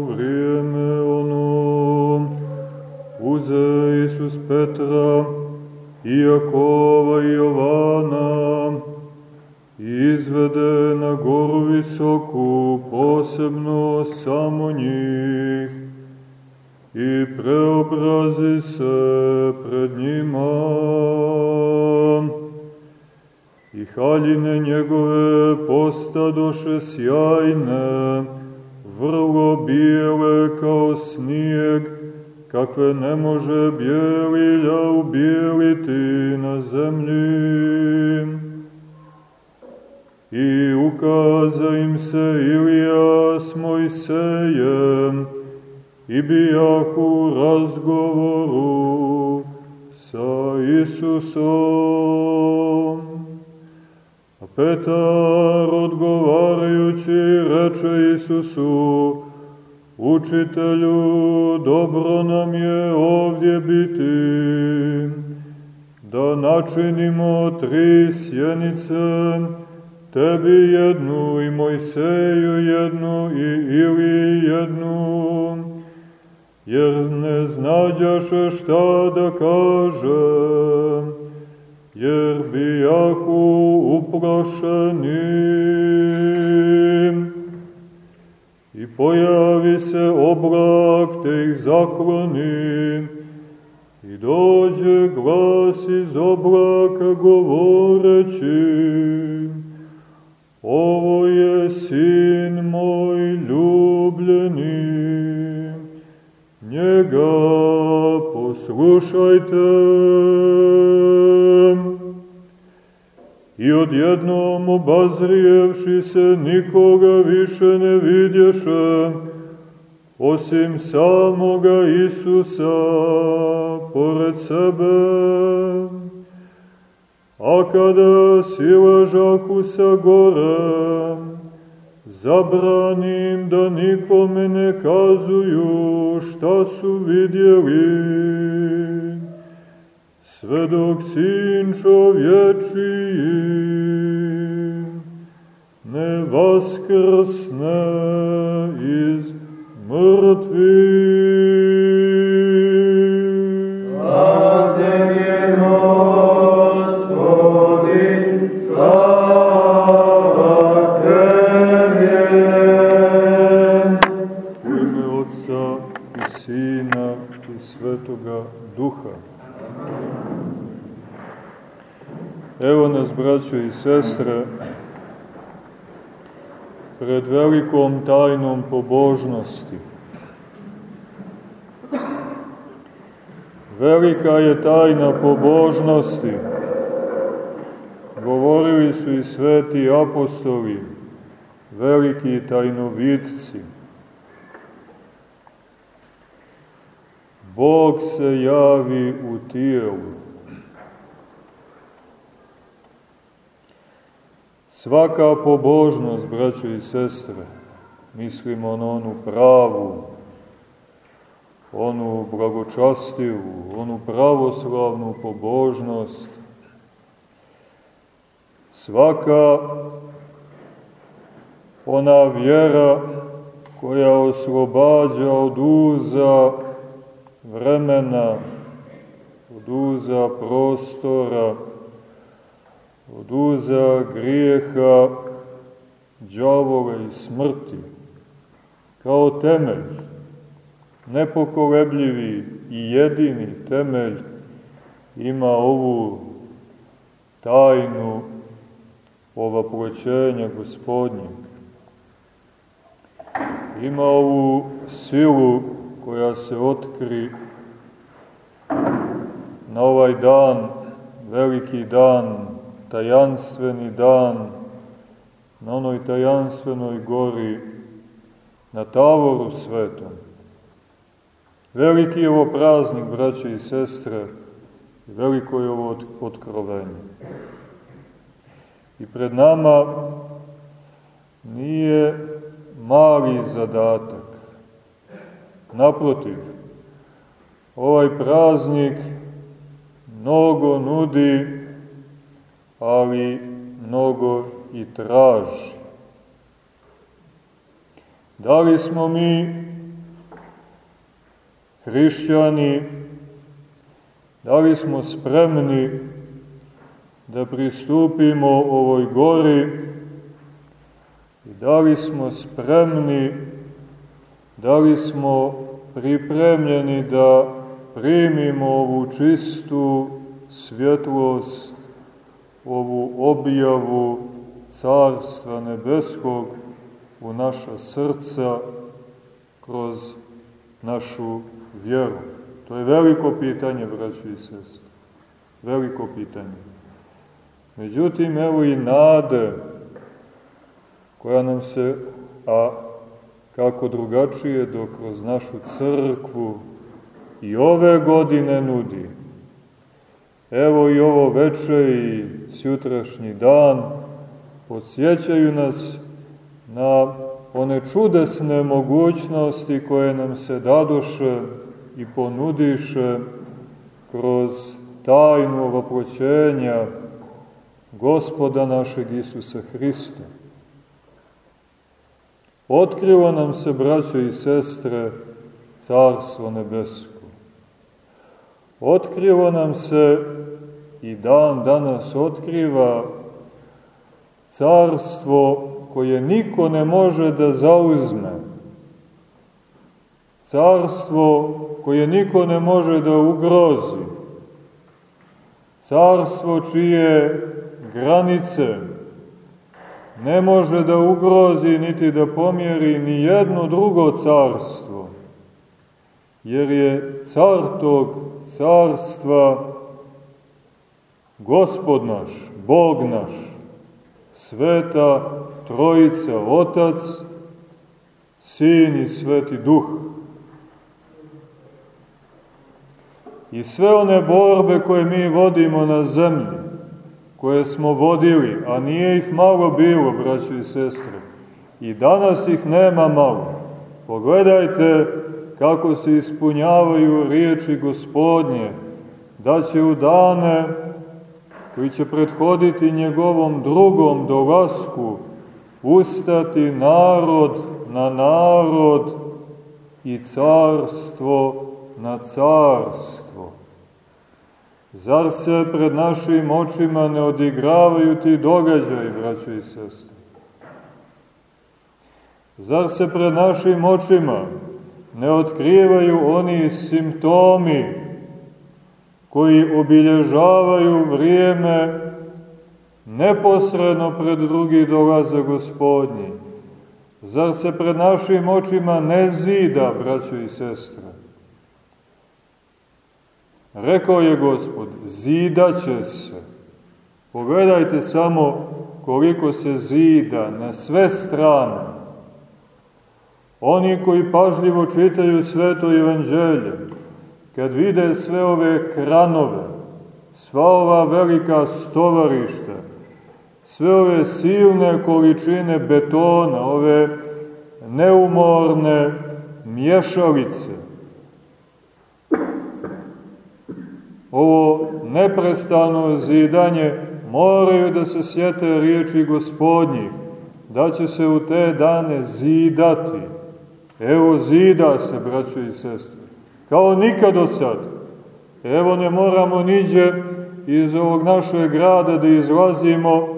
vrijeme ono uze Isus Petra i Jakova i Jovana izvede na goru visoku posebno samo njih i preobrazi se pred njima. I haljine njegove postadoše sjajne kakve ne može bijelilja ubijeliti na zemlji. I ukaza im se Ilija s Mojsejem i bijahu razgovoru sa Isusom. Petar odgovarajući reče Isusu, Učitelju, dobro nam je ovdje biti, da načinimo tri sjenice, tebi jednu i Mojseju jednu i Ili jednu, jer ne znađaše šta da kažem, jer bijahu uplašeni. Pojavi se oblak, te ih zakloni, i dođe glas iz oblaka govoreći, Ovo je sin moj ljubljeni, njega poslušajte. I odjednom obazrijevši se nikoga više ne vidješe, osim samoga Isusa pored sebe. A kada siležahu sa gore, zabranim da nikome ne kazuju šta su vidjeli, sve dok sin čovječiji ne vaskrsne iz mrtvih. Evo nas, braćo i sestre, pred velikom tajnom pobožnosti. Velika je tajna pobožnosti, govorili su i sveti apostoli, veliki tajnovitci. Bog se javi u tijelu. Svaka pobožnost, braćo i sestre, mislimo na onu pravu, onu blagočastivu, onu pravoslavnu pobožnost, svaka ona vjera koja oslobađa od uza vremena, od uza prostora, od uza grijeha, džavola i smrti, kao temelj, nepokolebljivi i jedini temelj, ima ovu tajnu ovaploćenja gospodnjeg. Ima ovu silu koja se otkri na ovaj dan, veliki dan, tajanstveni dan, na onoj tajanstvenoj gori, na tavoru svetom. Veliki je ovo praznik, braće i sestre, i veliko je ovo otkrovenje. I pred nama nije mali zadatak. Naprotiv, ovaj praznik mnogo nudi, ali mnogo i traži. Da li smo mi hrišćani, da li smo spremni da pristupimo ovoj gori i da li smo spremni, da li smo pripremljeni da primimo ovu čistu svjetlost, ovu objavu Carstva Nebeskog u naša srca kroz našu vjeru. To je veliko pitanje, braći i sestri. Veliko pitanje. Međutim, evo i nade koja nam se, a kako drugačije, dok kroz našu crkvu i ove godine nudi. Evo i ovo veče i sutrašnji dan podsjećaju nas na one čudesne mogućnosti koje nam se dadoše i ponudiše kroz tajnu ovoproćenja gospoda našeg Isusa Hrista. Otkrivo nam se, braćo i sestre, Carstvo Nebesko. Otkrivo nam se i dan danas otkriva carstvo koje niko ne može da zauzme. Carstvo koje niko ne može da ugrozi. Carstvo čije granice ne može da ugrozi niti da pomjeri ni jedno drugo carstvo, jer je car tog carstva Gospod naš, Bog naš, sveta Trojica, Otac, Sin i Sveti Duh. I sve one borbe koje mi vodimo na zemlji, koje smo vodili, a nije ih malo bilo, braćo i sestre, i danas ih nema malo. Pogledajte kako se ispunjavaju riječi gospodnje, da će u dane koji će prethoditi njegovom drugom dolasku ustati narod na narod i carstvo na carstvo. Zar se pred našim očima ne odigravaju ti događaji, braćo i sestre? Zar se pred našim očima ne otkrivaju oni simptomi koji obilježavaju vrijeme neposredno pred drugi dolaza gospodnji? Zar se pred našim očima ne zida, braćo i sestre? Rekao je gospod, zidaće se. Pogledajte samo koliko se zida na sve strane. Oni koji pažljivo čitaju sveto evanđelje, kad vide sve ove kranove, sva ova velika stovarišta, sve ove silne količine betona, ove neumorne mješalice, ovo neprestano zidanje, moraju da se sjete riječi gospodnjih, da će se u te dane zidati. Evo zida se, braćo i sestre, kao nikad do sad. Evo ne moramo niđe iz ovog našeg grada da izlazimo,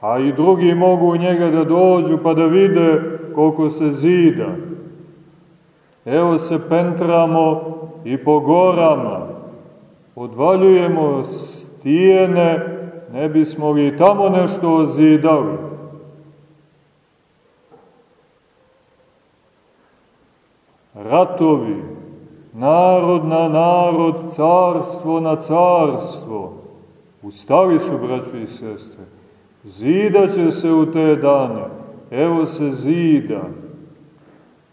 a i drugi mogu u njega da dođu pa da vide koliko se zida. Evo se pentramo i po gorama, odvaljujemo stijene, ne bismo li tamo nešto ozidali. Ratovi, narod na narod, carstvo na carstvo, ustali su, braći i sestre, zidaće se u te dane, evo se zida,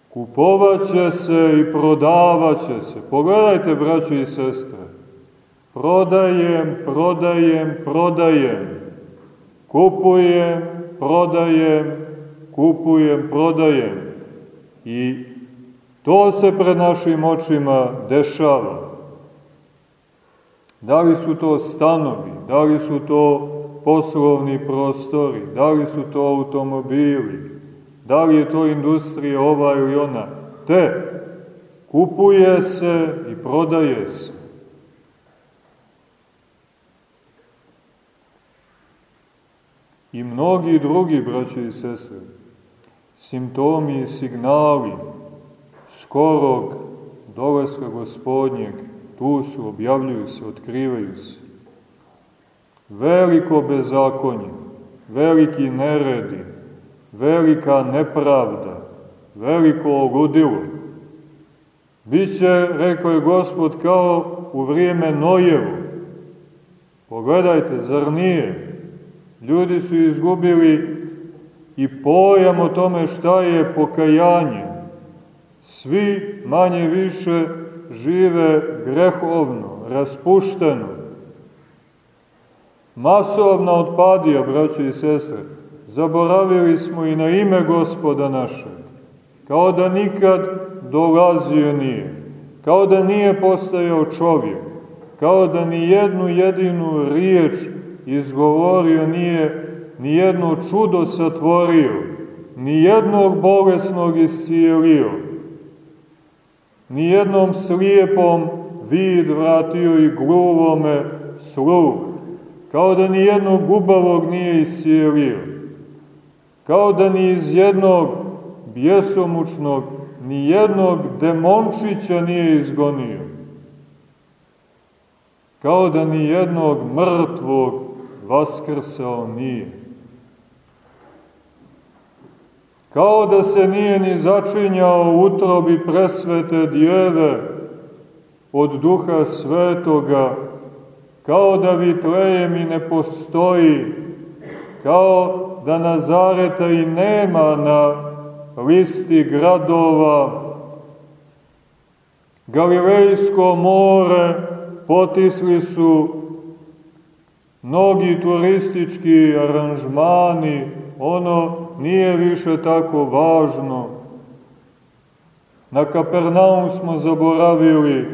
kupovaće se i prodavaće se. Pogledajte, braći i sestre, prodajem, prodajem, prodajem, kupujem, prodajem, kupujem, prodajem. I to se pred našim očima dešava. Da li su to stanovi, da li su to poslovni prostori, da li su to automobili, da li je to industrija ova ili ona, te kupuje se i prodaje se. I mnogi drugi, braće i sestre, simptomi i signali skorog dolaska gospodnjeg, tu su, objavljuju se, otkrivaju se. Veliko bezakonje, veliki neredi, velika nepravda, veliko ogudilo. Biće, rekao je gospod, kao u vrijeme Nojevu. Pogledajte, zar nije? Ljudi su izgubili i pojam o tome šta je pokajanje. Svi manje više žive grehovno, raspušteno. Masovna otpadija, braće i sestre, zaboravili smo i na ime gospoda našeg, kao da nikad dolazio nije, kao da nije postajao čovjek, kao da ni jednu jedinu riječ izgovorio nije, ni jedno čudo satvorio, ni jednog bolesnog iscijelio, ni jednom slijepom vid vratio i gluvome sluh, kao da ni jednog gubavog nije iscijelio, kao da ni iz jednog bjesomučnog, ni jednog demončića nije izgonio, kao da ni jednog mrtvog vaskrsao nije. Kao da se nije ni začinjao utrobi presvete djeve od duha svetoga, kao da Vitlejem i ne postoji, kao da Nazareta i nema na listi gradova, Galilejsko more potisli su mnogi turistički aranžmani, ono nije više tako važno. Na Kapernaum smo zaboravili,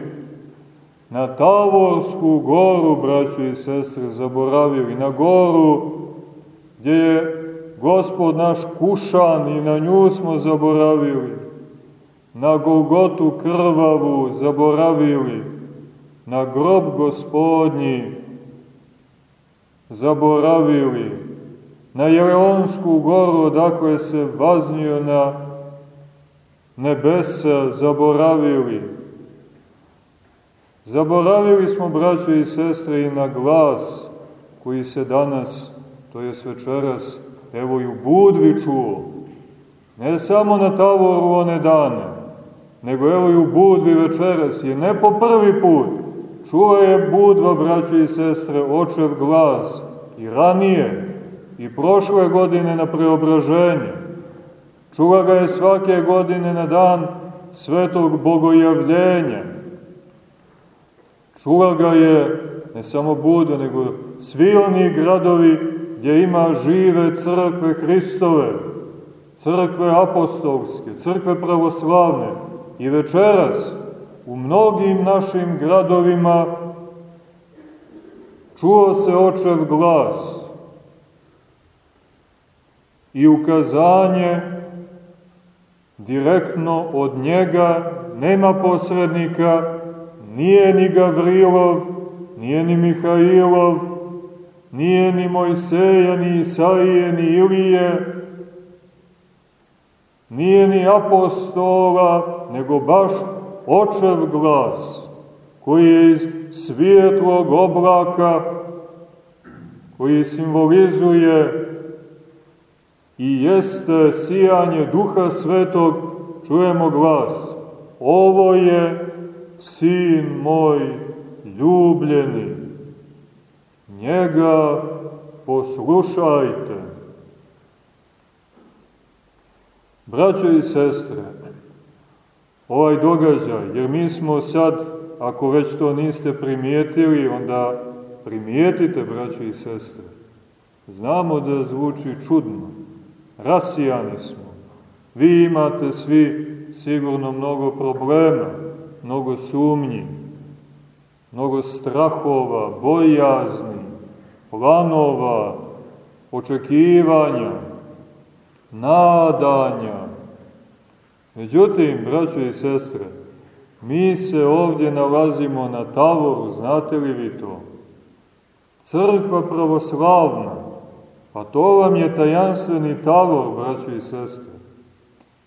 na Tavorsku goru, braćo i sestre, zaboravili, na goru gdje je gospod naš kušan i na nju smo zaboravili, na Golgotu krvavu zaboravili, na grob gospodnji zaboravili, na Jeleonsku goru odakle se vaznio na nebesa zaboravili. Zaboravili smo, braćo i sestre, i na glas koji se danas, to je večeras, evo i u Budvi čuo. Ne samo na Tavoru one dane, nego evo i u Budvi večeras, je ne po prvi put. Čuo je Budva, braćo i sestre, očev glas i ranije, i prošle godine na preobraženje. Čuva ga je svake godine na dan svetog bogojavljenja. Čuva ga je ne samo Buda, nego svi oni gradovi gdje ima žive crkve Hristove, crkve apostolske, crkve pravoslavne i večeras u mnogim našim gradovima čuo se očev glas i ukazanje direktno od njega, nema posrednika, nije ni Gavrilov, nije ni Mihailov, nije ni Mojseja, ni Isaije, ni Ilije, nije ni apostola, nego baš očev glas, koji je iz svijetlog oblaka, koji simbolizuje i jeste sijanje duha svetog, čujemo glas. Ovo je sin moj ljubljeni. Njega poslušajte. Braćo i sestre, ovaj događaj, jer mi smo sad, ako već to niste primijetili, onda primijetite, braćo i sestre. Znamo da zvuči čudno, rasijani smo. Vi imate svi sigurno mnogo problema, mnogo sumnji, mnogo strahova, bojazni, planova, očekivanja, nadanja. Međutim, braćo i sestre, Mi se ovdje nalazimo na tavoru, znate li vi to? Crkva pravoslavna, pa to vam je tajanstveni tavor, braćo i sestre,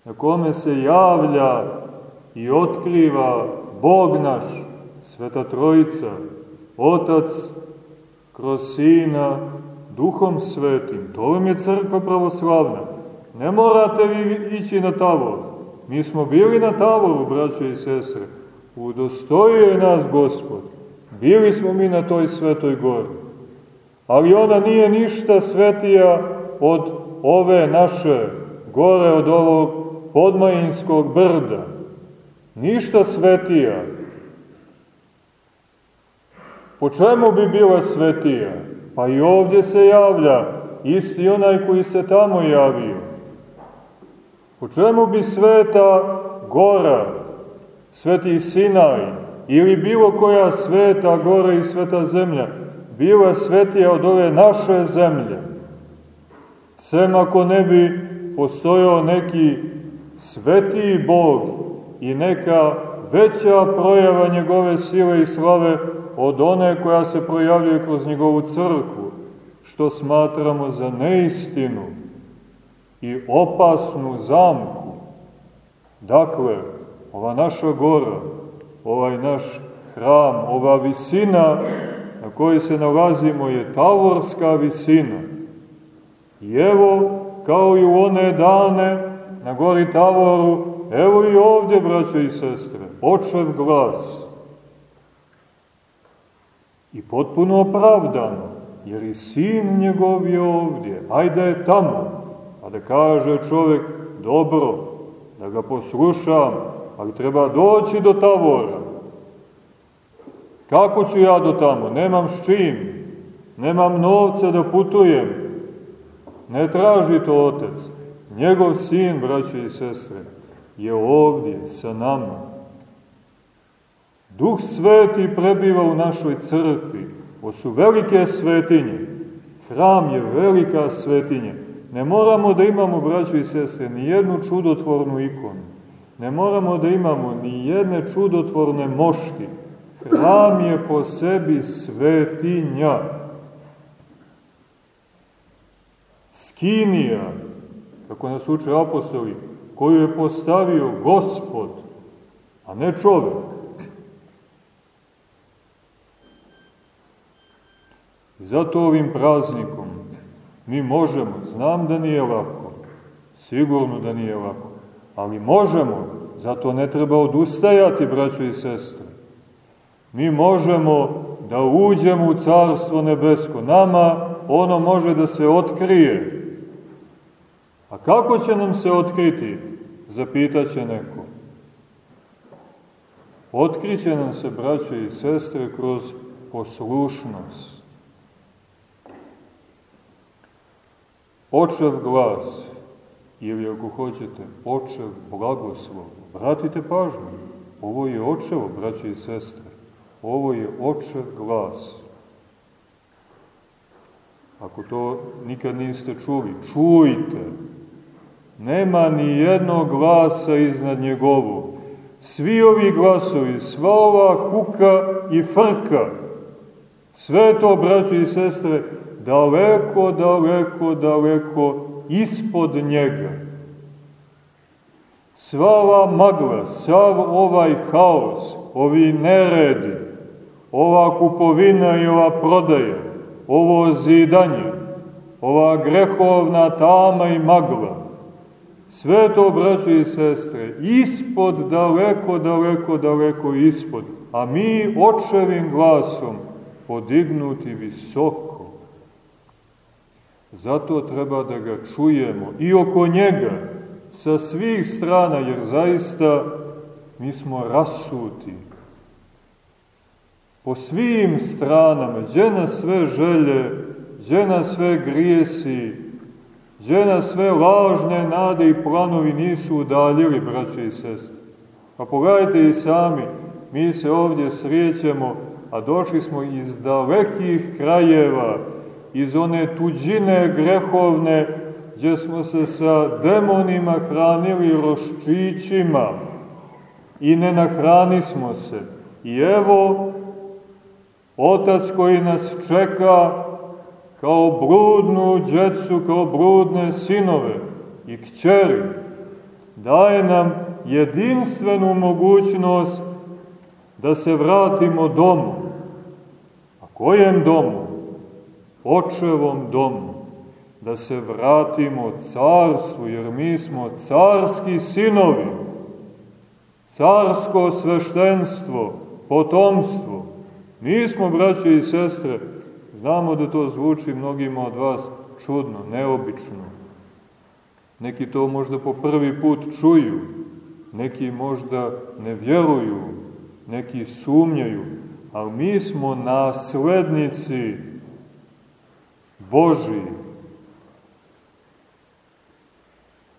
na kome se javlja i otkriva Bog naš, Sveta Trojica, Otac, kroz Sina, Duhom Svetim. To vam je crkva pravoslavna. Ne morate vi ići na tavor. Mi smo bili na tavoru, braće i sestre. Udostojio je nas Gospod. Bili smo mi na toj svetoj gori. Ali ona nije ništa svetija od ove naše gore, od ovog podmajinskog brda. Ništa svetija. Po čemu bi bila svetija? Pa i ovdje se javlja isti onaj koji se tamo javio. Po čemu bi sveta gora, sveti Sinaj ili bilo koja sveta gora i sveta zemlja bila svetija od ove naše zemlje? Sem ako ne bi postojao neki svetiji Bog i neka veća projava njegove sile i slave od one koja se projavljuje kroz njegovu crkvu, što smatramo za neistinu i opasnu zamku. Dakle, ova naša gora, ovaj naš hram, ova visina na kojoj se nalazimo je tavorska visina. I evo, kao i u one dane na gori Tavoru, evo i ovdje, braćo i sestre, očev glas. I potpuno opravdano, jer i sin njegov je ovdje, ajde je tamo, a da kaže čovjek, dobro, da ga poslušam, ali treba doći do Tavora. Kako ću ja do tamo? Nemam s čim, nemam novca da putujem. Ne traži to otec. Njegov sin, braće i sestre, je ovdje sa nama. Duh sveti prebiva u našoj crkvi. Ovo su velike svetinje. Hram je velika svetinja. Ne moramo da imamo, braćo i sestre, ni jednu čudotvornu ikonu. Ne moramo da imamo ni jedne čudotvorne mošti. Hram je po sebi svetinja. Skinija, kako nas uče apostoli, koju je postavio Gospod, a ne čovek. I zato ovim praznikom mi možemo, znam da nije lako, sigurno da nije lako, ali možemo, zato ne treba odustajati, braćo i sestre. Mi možemo da uđemo u Carstvo Nebesko. Nama ono može da se otkrije. A kako će nam se otkriti? Zapitaće neko. Otkriće nam se, braćo i sestre, kroz poslušnost. očev glas, ili ako hoćete, očev blagoslov. Vratite pažnju, ovo je očevo, braće i sestre, ovo je očev glas. Ako to nikad niste čuli, čujte. Nema ni jednog glasa iznad njegovu. Svi ovi glasovi, sva ova huka i frka, sve to, braće i sestre, daleko, daleko, daleko ispod njega. Sva ova magla, sav ovaj haos, ovi neredi, ova kupovina i ova prodaja, ovo zidanje, ova grehovna tama i magla, sve to, braćo i sestre, ispod, daleko, daleko, daleko ispod, a mi očevim glasom podignuti visoko Zato treba da ga čujemo i oko njega sa svih strana, jer zaista mi smo rasuti. Po svim stranama, gdje nas sve želje, gdje nas sve grijesi, gdje nas sve lažne nade i planovi nisu udaljili, braće i sestre. Pa pogledajte i sami, mi se ovdje srijećemo, a došli smo iz dalekih krajeva, iz one tuđine grehovne, gdje smo se sa demonima hranili roščićima, i ne nahranismo se. I evo, Otac koji nas čeka kao brudnu djecu, kao brudne sinove i kćeri, daje nam jedinstvenu mogućnost da se vratimo domu. A kojem domu? Očevom domu. Da se vratimo carstvu, jer mi smo carski sinovi. Carsko sveštenstvo, potomstvo. Nismo, braće i sestre, znamo da to zvuči mnogima od vas čudno, neobično. Neki to možda po prvi put čuju, neki možda ne vjeruju, neki sumnjaju, ali mi smo naslednici Boži.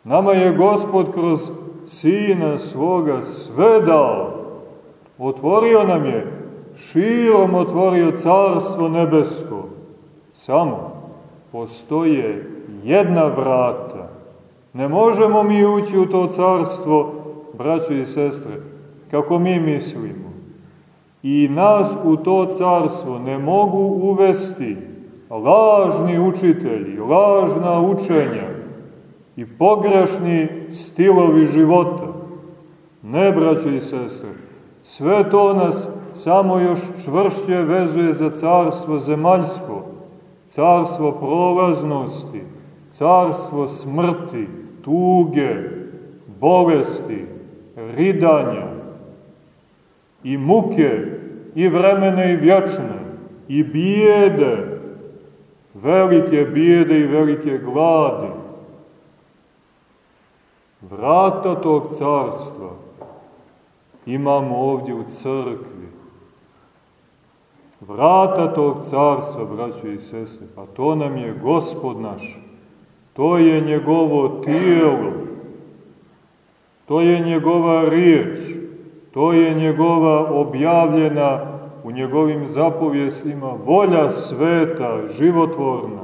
Nama je Gospod kroz Sina svoga sve dao. Otvorio nam je, širom otvorio carstvo nebesko. Samo postoje jedna vrata. Ne možemo mi ući u to carstvo, braćo i sestre, kako mi mislimo. I nas u to carstvo ne mogu uvesti lažni učitelji, lažna učenja i pogrešni stilovi života. Ne, braćo i sestre, sve to nas samo još čvršće vezuje za carstvo zemaljsko, carstvo prolaznosti, carstvo smrti, tuge, bolesti, ridanja i muke i vremene i vječne i bijede, velike bijede i velike gladi. Vrata tog carstva imamo ovdje u crkvi. Vrata tog carstva, braćo i sese, pa to nam je gospod naš. To je njegovo tijelo. To je njegova riječ. To je njegova objavljena u njegovim zapovjestima volja sveta, životvorna.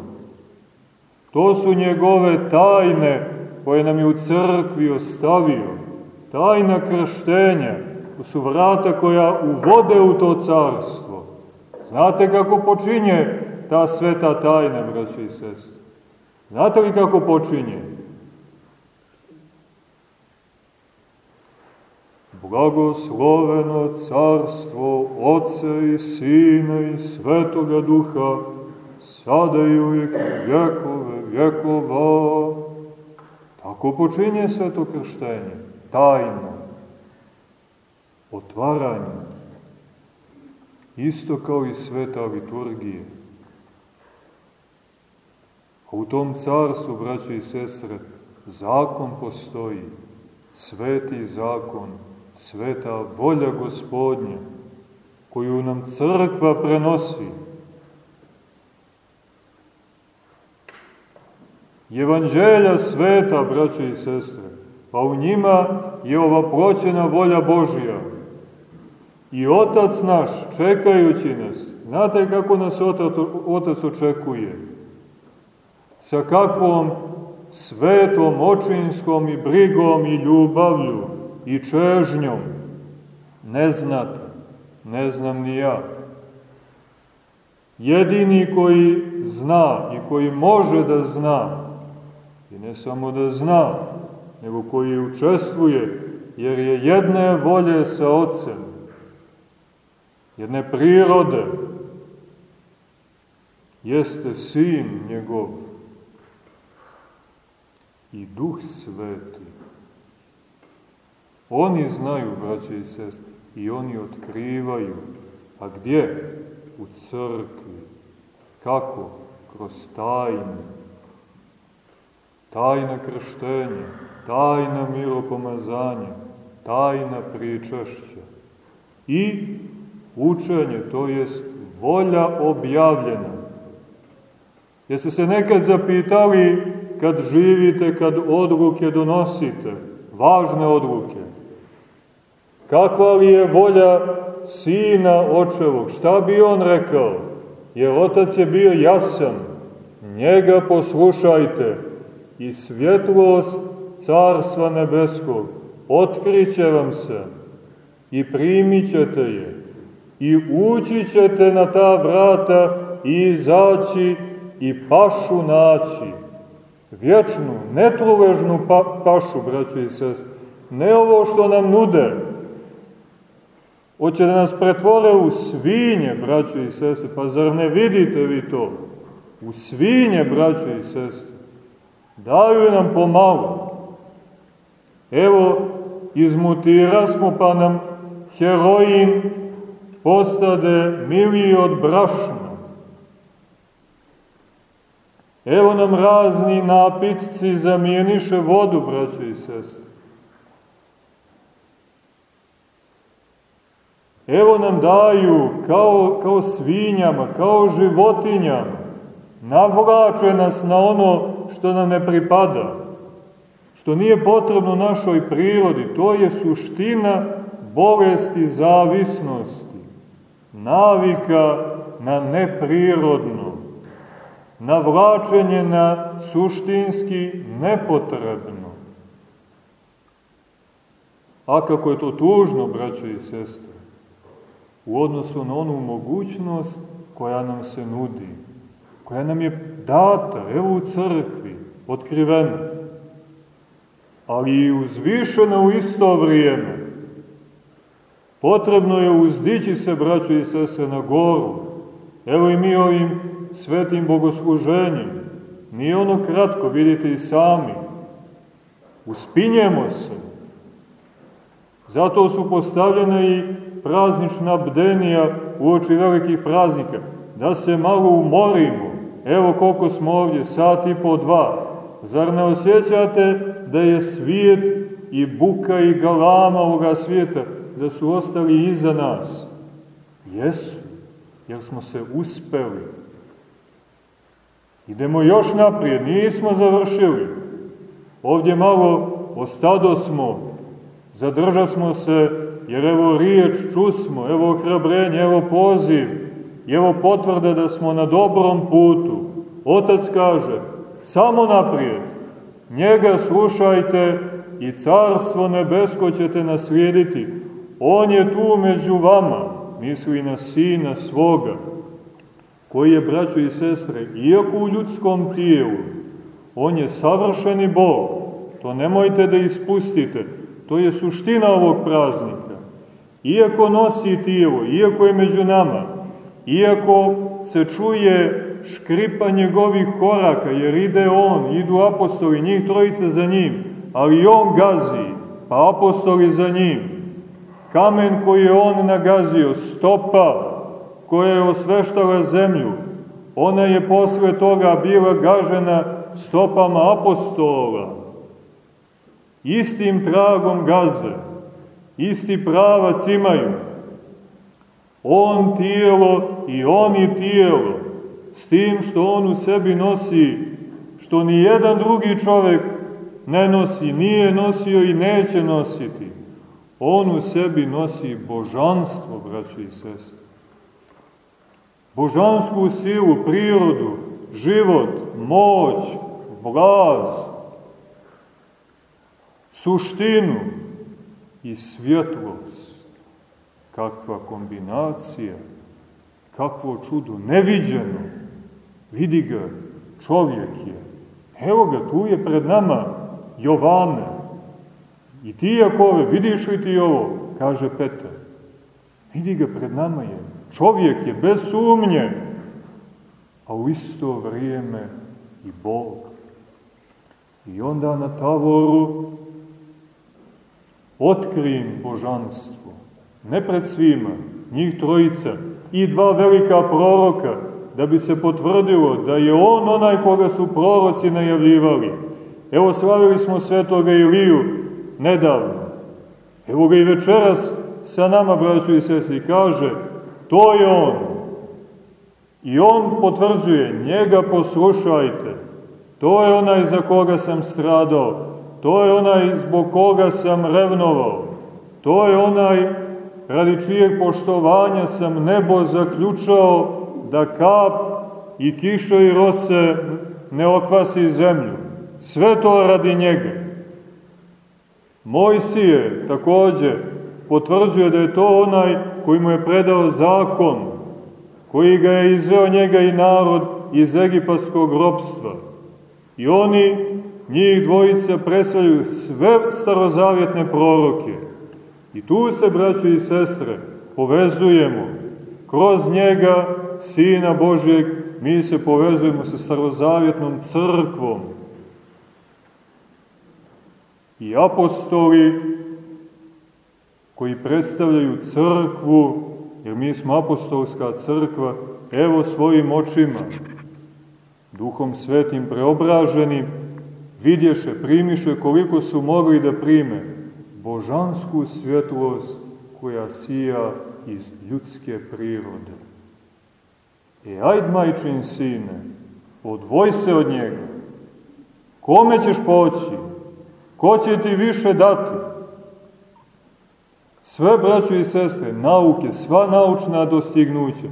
To su njegove tajne koje nam je u crkvi ostavio. Tajna krštenja, to su vrata koja uvode u to carstvo. Znate kako počinje ta sveta tajna, braći i sestri? Znate li kako počinje? Blagosloveno carstvo Oce i Sina i Svetoga Duha, sada i uvijek vjekove vjekova. Tako počinje sveto krštenje, tajno, otvaranje, isto kao i sveta liturgija. A u tom carstvu, braćo i sestre, zakon postoji, sveti zakon, sveta volja gospodnja, koju nam crkva prenosi. Evanđelja sveta, braćo i sestre, pa u njima je ova proćena volja Božija. I Otac naš, čekajući nas, znate kako nas Otac, Otac očekuje? Sa kakvom svetom, očinskom i brigom i ljubavlju i čežnjom. Ne znate, ne znam ni ja. Jedini koji zna i koji može da zna, i ne samo da zna, nego koji učestvuje, jer je jedne volje sa Otcem, jedne prirode, jeste Sin njegov i Duh Sveti. Oni znaju, braće i sest, i oni otkrivaju. A gdje? U crkvi. Kako? Kroz tajne. Tajna krštenja, tajna miropomazanja, tajna pričašća. I učenje, to jest volja objavljena. Jeste se nekad zapitali kad živite, kad odluke donosite, važne odluke, Kakva li je volja sina očevog? Šta bi on rekao? Jer otac je bio jasan. Njega poslušajte i svjetlost carstva nebeskog otkriće vam se. i primit je i ući ćete na ta vrata i izaći i pašu naći. Vječnu, netruležnu pa, pašu, braćo i sestre. Ne ovo što nam nude. Hoće da nas pretvore u svinje, braćo i sestre. Pa zar ne vidite vi to? U svinje, braćo i sestre. Daju nam pomalo. Evo, izmutira smo pa nam heroin postade miliji od brašna. Evo nam razni napitci zamijeniše vodu, braćo i sestre. Evo nam daju kao, kao svinjama, kao životinjama. Navlače nas na ono što nam ne pripada, što nije potrebno našoj prirodi. To je suština bolesti zavisnosti, navika na neprirodno, navlačenje na suštinski nepotrebno. A kako je to tužno, braćo i sestre, u odnosu na onu mogućnost koja nam se nudi, koja nam je data, evo u crkvi, otkrivena, ali i uzvišena u isto vrijeme. Potrebno je uzdići se, braćo i sestre, na goru. Evo i mi ovim svetim bogosluženjem. Nije ono kratko, vidite i sami. Uspinjemo se. Zato su postavljene i praznična bdenija u oči velikih praznika, da se malo umorimo. Evo koliko smo ovdje, sat i po dva. Zar ne osjećate da je svijet i buka i galama ovoga svijeta, da su ostali iza nas? Jesu, jer smo se uspeli. Idemo još naprijed, nismo završili. Ovdje malo ostado smo, zadrža smo se, jer evo riječ čusmo, evo ohrabrenje, evo poziv, evo potvrda da smo na dobrom putu. Otac kaže, samo naprijed, njega slušajte i carstvo nebesko ćete naslijediti. On je tu među vama, misli na sina svoga, koji je, braćo i sestre, iako u ljudskom tijelu, on je savršeni Bog, to nemojte da ispustite, to je suština ovog praznika. Iako nosi tijelo, iako je među nama, iako se čuje škripa njegovih koraka, jer ide on, idu apostoli, njih trojice za njim, ali on gazi, pa apostoli za njim. Kamen koji je on nagazio, stopa koja je osveštala zemlju, ona je posle toga bila gažena stopama apostola. Istim tragom gaze, isti pravac imaju. On tijelo i oni tijelo, s tim što on u sebi nosi, što ni jedan drugi čovek ne nosi, nije nosio i neće nositi. On u sebi nosi božanstvo, braći i sestri božansku silu, prirodu, život, moć, vlast, suštinu i svjetlost. Kakva kombinacija, kakvo čudo, neviđeno. Vidi ga, čovjek je. Evo ga, tu je pred nama Jovane. I ti, Jakove, vidiš li ti ovo? Kaže Petar. Vidi ga, pred nama je. Čovjek je bez sumnje, a u isto vrijeme i Bog. I onda na tavoru otkrim božanstvo. Ne pred svima, njih trojica i dva velika proroka, da bi se potvrdilo da je on onaj koga su proroci najavljivali. Evo slavili smo svetoga Iliju nedavno. Evo ga i večeras sa nama, braću i sestri, kaže To je on. I on potvrđuje, njega poslušajte. To je onaj za koga sam stradao. To je onaj zbog koga sam revnovao. To je onaj radi čijeg poštovanja sam nebo zaključao da kap i kiša i rose ne okvasi zemlju. Sve to radi njega. Mojsije takođe potvrđuje da je to onaj koji mu je predao zakon, koji ga je izveo njega i narod iz egipatskog ropstva. I oni, njih dvojica, predstavljaju sve starozavjetne proroke. I tu se, braći i sestre, povezujemo. Kroz njega, Sina Božijeg, mi se povezujemo sa starozavjetnom crkvom. I apostoli koji predstavljaju crkvu, jer mi smo apostolska crkva, evo svojim očima, duhom svetim preobraženi, vidješe, primiše koliko su mogli da prime božansku svjetlost koja sija iz ljudske prirode. E, ajd, majčin sine, odvoj se od njega. Kome ćeš poći? Ko će ti više dati? Sve, braćo i sestre, nauke, sva naučna dostignuća,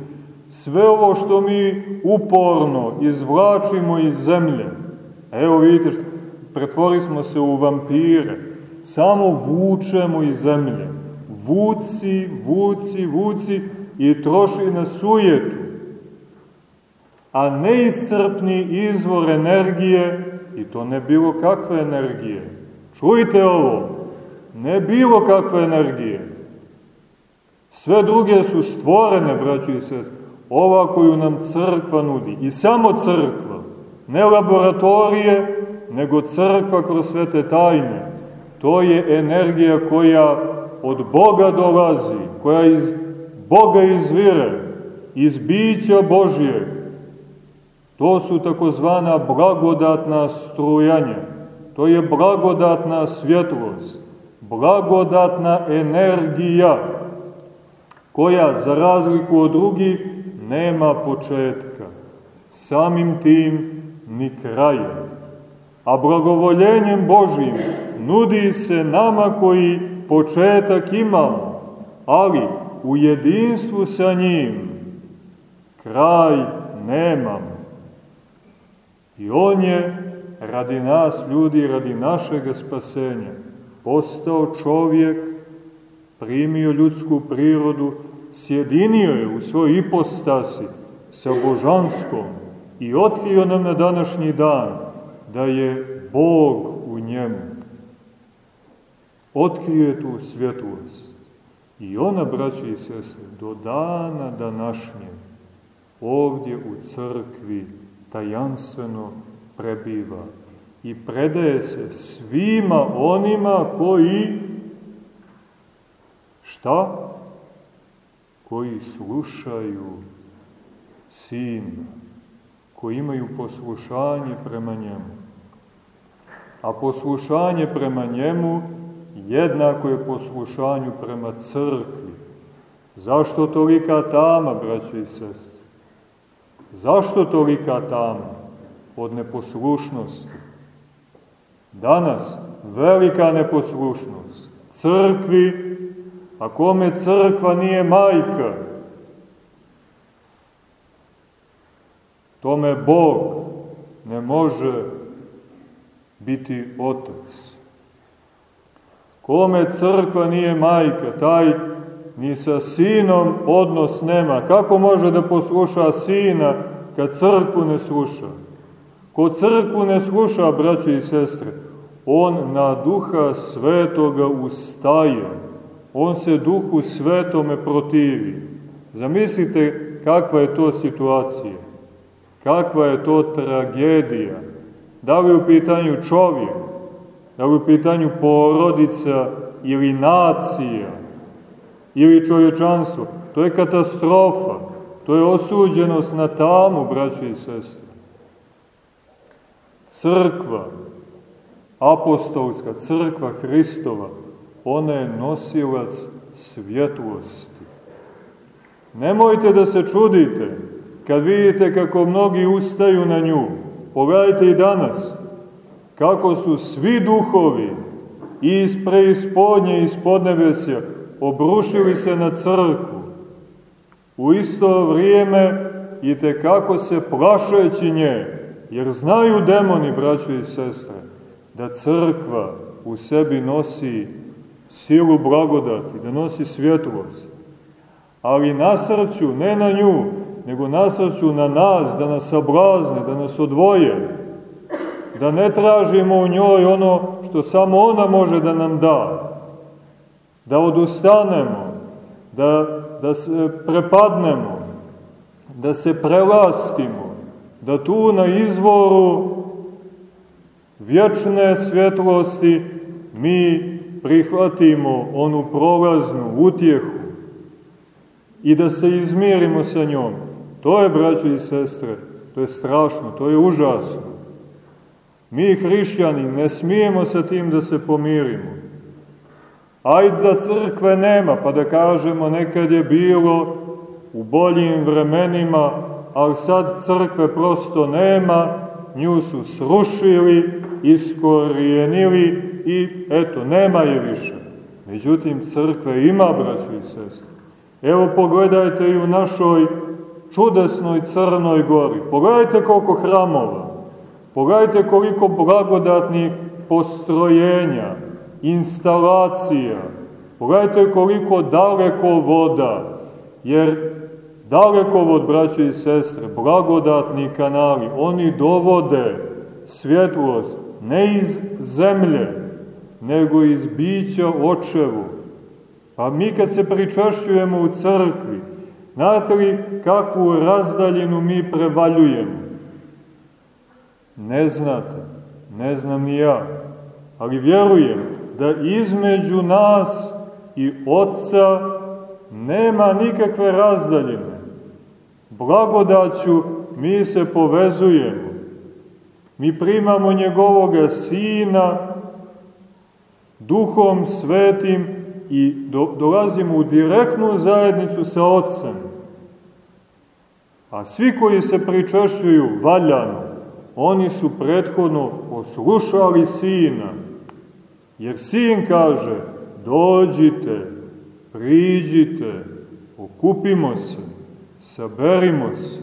sve ovo što mi uporno izvlačimo iz zemlje, evo vidite, što, pretvori smo se u vampire, samo vučemo iz zemlje, vuci, vuci, vuci i troši na sujetu, a neiscrpni izvor energije, i to ne bilo kakve energije, čujte ovo, ne bilo kakve energije, sve druge su stvorene, braći i sestri, ova koju nam crkva nudi, i samo crkva, ne laboratorije, nego crkva kroz svete tajne, to je energija koja od Boga dolazi, koja iz Boga izvire, iz bića Božijeg. To su takozvana blagodatna strujanja, to je blagodatna svjetlost, blagodatna energija, koja, za razliku od drugih, nema početka, samim tim ni kraja. A blagovoljenjem Božim nudi se nama koji početak imamo, ali u jedinstvu sa njim kraj nemamo. I on je radi nas, ljudi, radi našega spasenja, postao čovjek, primio ljudsku prirodu, sjedinio je u svoj ipostasi sa božanskom i otkrio nam na današnji dan da je Bog u njemu. Otkrio je tu svjetlost. I ona, braći i sese, do dana današnje ovdje u crkvi tajanstveno prebiva i predaje se svima onima koji šta? Koji slušaju Sina, koji imaju poslušanje prema njemu. A poslušanje prema njemu jednako je poslušanju prema crkvi. Zašto tolika tama, braći i sestri? Zašto tolika tama od neposlušnosti? Danas velika neposlušnost crkvi, a kome crkva nije majka, tome Bog ne može biti otac. Kome crkva nije majka, taj ni sa sinom odnos nema. Kako može da posluša sina kad crkvu ne sluša? Ko crkvu ne sluša, braće i sestre, on na duha svetoga ustaje. On se duhu svetome protivi. Zamislite kakva je to situacija. Kakva je to tragedija. Da li u pitanju čovjek, da li u pitanju porodica ili nacija, ili čovječanstvo. To je katastrofa. To je osuđenost na tamu, braći i sestre. Crkva, apostolska crkva Hristova, ona je nosilac svjetlosti. Nemojte da se čudite kad vidite kako mnogi ustaju na nju. Pogledajte i danas kako su svi duhovi i iz preispodnje i iz podnebesja obrušili se na crkvu. U isto vrijeme i te kako se plašeći nje, jer znaju demoni, braćo i sestre, da crkva u sebi nosi silu blagodati, da nosi svjetlost. Ali nasrću ne na nju, nego nasrću na nas, da nas sablazne, da nas odvoje, da ne tražimo u njoj ono što samo ona može da nam da, da odustanemo, da, da se prepadnemo, da se prelastimo, da tu na izvoru vječne svjetlosti mi prihvatimo onu prolaznu utjehu i da se izmirimo sa njom. To je, braćo i sestre, to je strašno, to je užasno. Mi, hrišćani, ne smijemo sa tim da se pomirimo. Ajde da crkve nema, pa da kažemo nekad je bilo u boljim vremenima, ali sad crkve prosto nema, nju su srušili, iskorijenili i eto, nema je više. Međutim, crkve ima, braćo i sestre. Evo pogledajte i u našoj čudesnoj Crnoj gori. Pogledajte koliko hramova. Pogledajte koliko blagodatnih postrojenja, instalacija. Pogledajte koliko daleko voda. Jer daleko vod, braće i sestre, blagodatni kanali, oni dovode svjetlost ne iz zemlje, nego iz bića očevu. Pa mi kad se pričašćujemo u crkvi, znate li kakvu razdaljinu mi prevaljujemo? Ne znate, ne znam ni ja, ali vjerujem da između nas i Otca nema nikakve razdaljine. Blagodaću mi se povezujemo. Mi primamo njegovoga Sina duhom svetim i do, dolazimo u direktnu zajednicu sa Otcem. A svi koji se pričešćuju valjano, oni su prethodno poslušali Sina. Jer Sin kaže, dođite, priđite, okupimo se, saberimo se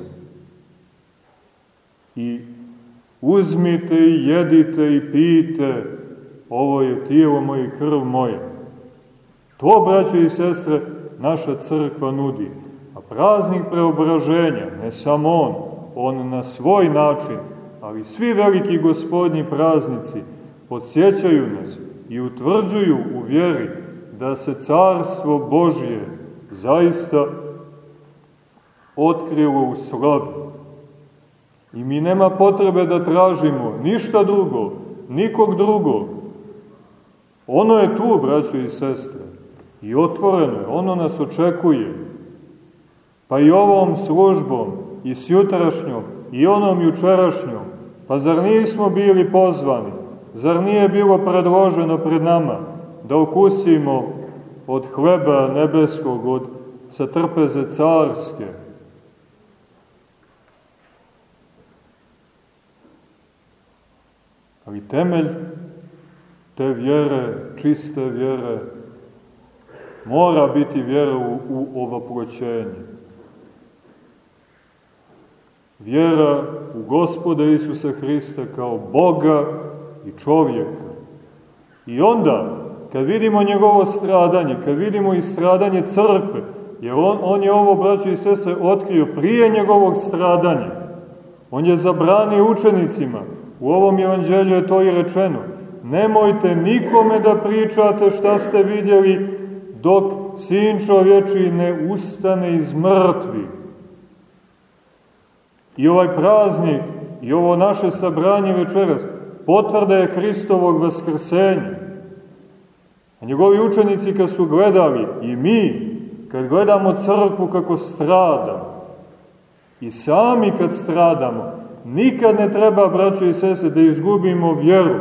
i uzmite i jedite i pijte, ovo je tijelo moje i krv moja. To, braćo i sestre, naša crkva nudi. A praznik preobraženja, ne samo on, on na svoj način, ali svi veliki gospodnji praznici podsjećaju nas i utvrđuju u vjeri da se carstvo Božje zaista otkrilo u slavi. I mi nema potrebe da tražimo ništa drugo, nikog drugog. Ono je tu, braćo i sestre, i otvoreno je, ono nas očekuje. Pa i ovom službom, i s jutrašnjom, i onom jučerašnjom, pa zar nismo bili pozvani, zar nije bilo predloženo pred nama da okusimo od hleba nebeskog, od sa trpeze carske, Ali temelj te vjere, čiste vjere, mora biti vjera u, u ovoproćenje. Vjera u Gospoda Isusa Hrista kao Boga i čovjeka. I onda, kad vidimo njegovo stradanje, kad vidimo i stradanje crkve, jer on, on je ovo, braćo i sestre, otkrio prije njegovog stradanja. On je zabranio učenicima U ovom evanđelju je to i rečeno. Nemojte nikome da pričate šta ste vidjeli dok sin čovječi ne ustane iz mrtvi. I ovaj praznik i ovo naše sabranje večeras potvrda je Hristovog vaskrsenja. A njegovi učenici kad su gledali i mi, kad gledamo crkvu kako strada, i sami kad stradamo, Nikad ne treba, braćo i sese, da izgubimo vjeru.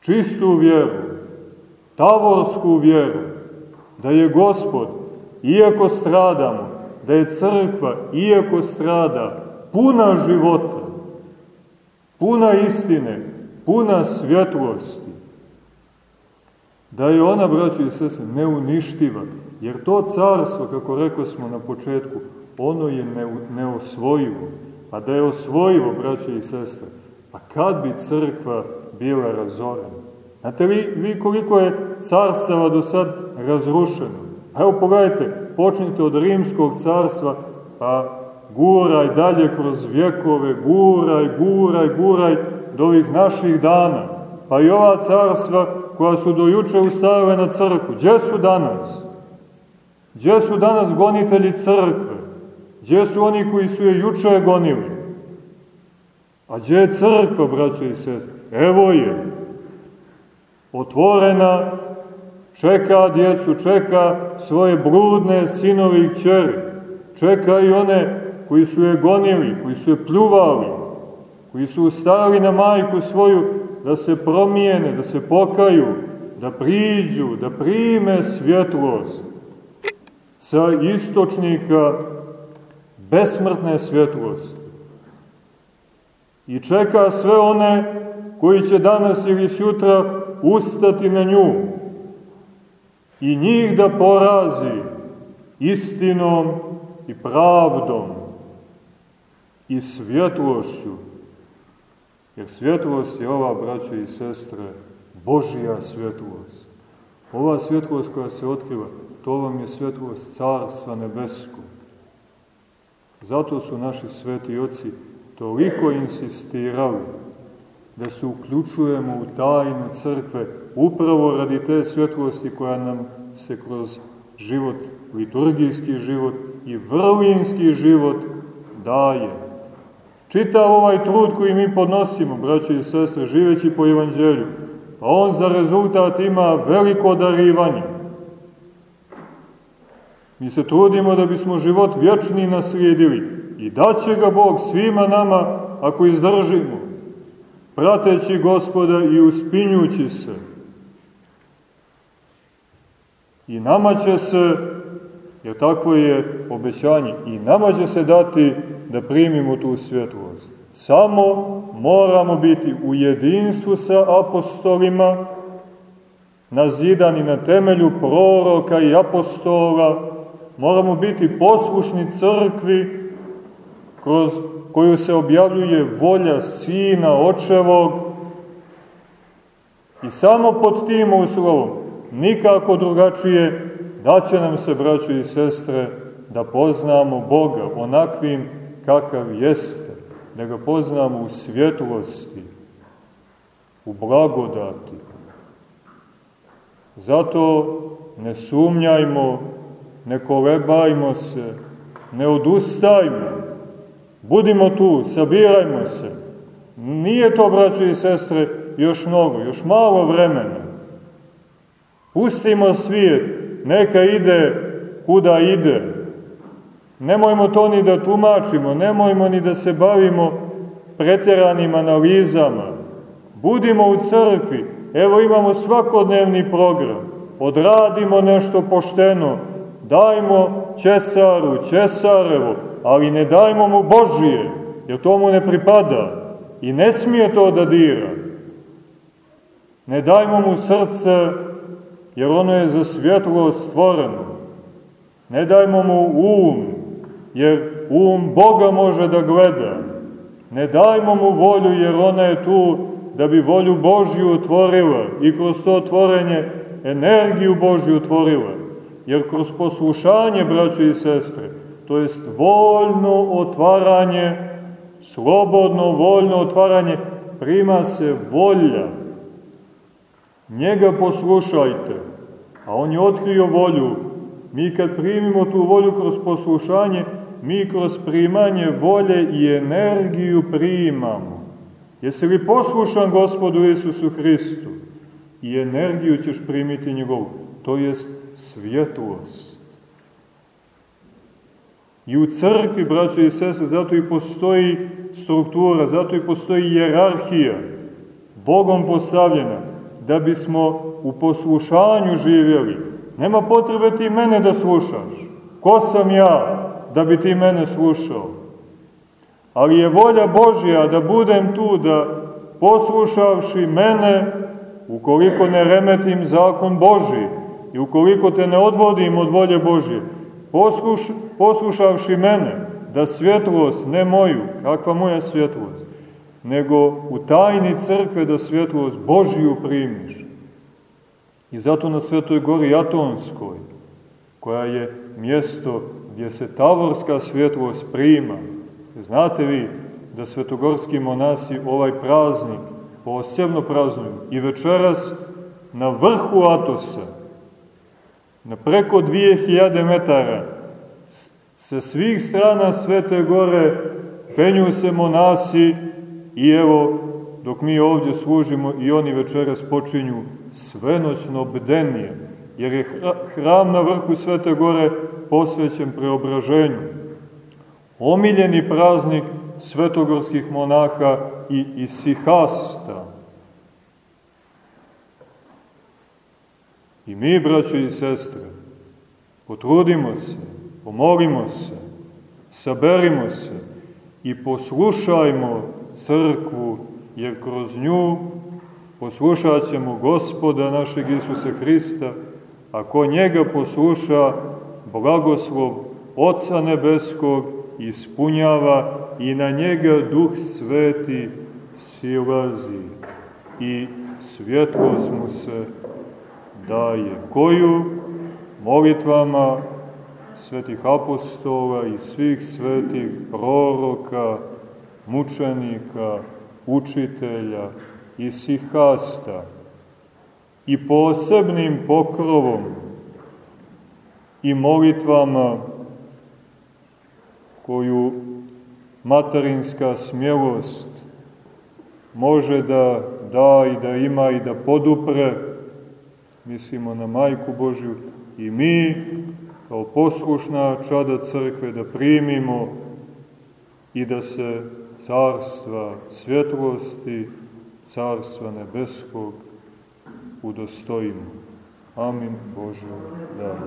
Čistu vjeru, tavorsku vjeru, da je Gospod, iako stradamo, da je crkva, iako strada, puna života, puna istine, puna svjetlosti, da je ona, braćo i sese, neuništiva, jer to carstvo, kako rekao smo na početku, ono je neosvojivo. A da je osvojivo, braće i sestre, pa kad bi crkva bila razorena? Znate li vi koliko je carstava do sad razrušeno? Evo pogledajte, počnite od rimskog carstva, pa guraj dalje kroz vjekove, guraj, guraj, guraj do ovih naših dana. Pa i ova carstva koja su do juče ustavile na crkvu, gdje su danas? Gdje su danas gonitelji crkve? Gdje su oni koji su je juče gonili? A gdje je crkva, braćo i sestre? Evo je. Otvorena, čeka djecu, čeka svoje brudne sinove i kćeri. Čeka i one koji su je gonili, koji su je pljuvali, koji su ustali na majku svoju da se promijene, da se pokaju, da priđu, da prime svjetlost sa istočnika besmrtne svjetlosti. I čeka sve one koji će danas ili sutra ustati na nju i njih da porazi istinom i pravdom i svjetlošću. Jer svjetlost je ova, braćo i sestre, Božija svjetlost. Ova svjetlost koja se otkriva, to vam je svjetlost Carstva Nebeskog. Zato su naši sveti oci toliko insistirali da se uključujemo u tajnu crkve upravo radi te svjetlosti koja nam se kroz život, liturgijski život i vrlinski život daje. Čita ovaj trud koji mi podnosimo, braći i sestre, živeći po evanđelju, a on za rezultat ima veliko darivanje. Mi se trudimo da bismo život vječni naslijedili i daće ga Bog svima nama ako izdržimo, prateći gospoda i uspinjući se. I nama će se, jer takvo je obećanje, i nama će se dati da primimo tu svjetlost. Samo moramo biti u jedinstvu sa apostolima, nazidani na temelju proroka i apostola, moramo biti poslušni crkvi kroz koju se objavljuje volja Sina Očevog i samo pod tim uslovom, nikako drugačije, da će nam se, braćo i sestre, da poznamo Boga onakvim kakav jeste, da ga poznamo u svjetlosti, u blagodati. Zato ne sumnjajmo, ne kolebajmo se, ne odustajmo, budimo tu, sabirajmo se. Nije to, braćo i sestre, još mnogo, još malo vremena. Pustimo svijet, neka ide kuda ide. Nemojmo to ni da tumačimo, nemojmo ni da se bavimo pretjeranim analizama. Budimo u crkvi, evo imamo svakodnevni program, odradimo nešto pošteno, dajmo Česaru, Česarevo, ali ne dajmo mu Božije, jer to mu ne pripada i ne smije to da dira. Ne dajmo mu srce, jer ono je za svjetlo stvoreno. Ne dajmo mu um, jer um Boga može da gleda. Ne dajmo mu volju, jer ona je tu da bi volju Božju otvorila i kroz to otvorenje energiju Božju otvorila. Jer kroz poslušanje, braćo i sestre, to jest voljno otvaranje, slobodno, voljno otvaranje, prima se volja. Njega poslušajte, a on je otkrio volju. Mi kad primimo tu volju kroz poslušanje, mi kroz primanje volje i energiju primamo. Jesi li poslušan gospodu Isusu Hristu? I energiju ćeš primiti njegovu, to jest svjetlost. I u crkvi, braćo i sese, zato i postoji struktura, zato i postoji jerarhija, Bogom postavljena, da bismo u poslušanju živjeli. Nema potrebe ti mene da slušaš. Ko sam ja da bi ti mene slušao? Ali je volja Božja da budem tu, da poslušavši mene, ukoliko ne remetim zakon Božji i ukoliko te ne odvodim od volje Božje, posluš, poslušavši mene, da svjetlost, ne moju, kakva moja svjetlost, nego u tajni crkve da svjetlost Božiju primiš, I zato na Svetoj gori Atonskoj, koja je mjesto gdje se tavorska svjetlost prima, znate vi da svetogorski monasi ovaj praznik posebno praznuju i večeras na vrhu Atosa, na preko 2000 metara, sa svih strana Svete gore penju se monasi i evo, dok mi ovdje služimo i oni večeras počinju svenoćno bdenije, jer je hram na vrhu Svete gore posvećen preobraženju. Omiljeni praznik svetogorskih monaha i isihasta. I mi, braćo i sestre, potrudimo se, pomolimo se, saberimo se i poslušajmo crkvu, jer kroz nju poslušat ćemo gospoda našeg Isusa Hrista, a ko njega posluša, blagoslov Oca Nebeskog ispunjava i na njega Duh Sveti silazi. I svjetlost mu se daje. Koju molitvama svetih apostola i svih svetih proroka, mučenika, učitelja i sihasta i posebnim pokrovom i molitvama koju materinska smjelost može da da i da ima i da podupre, mislimo na Majku Božju, i mi, kao poslušna čada crkve, da primimo i da se carstva svjetlosti, carstva nebeskog udostojimo. Amin Bože, da.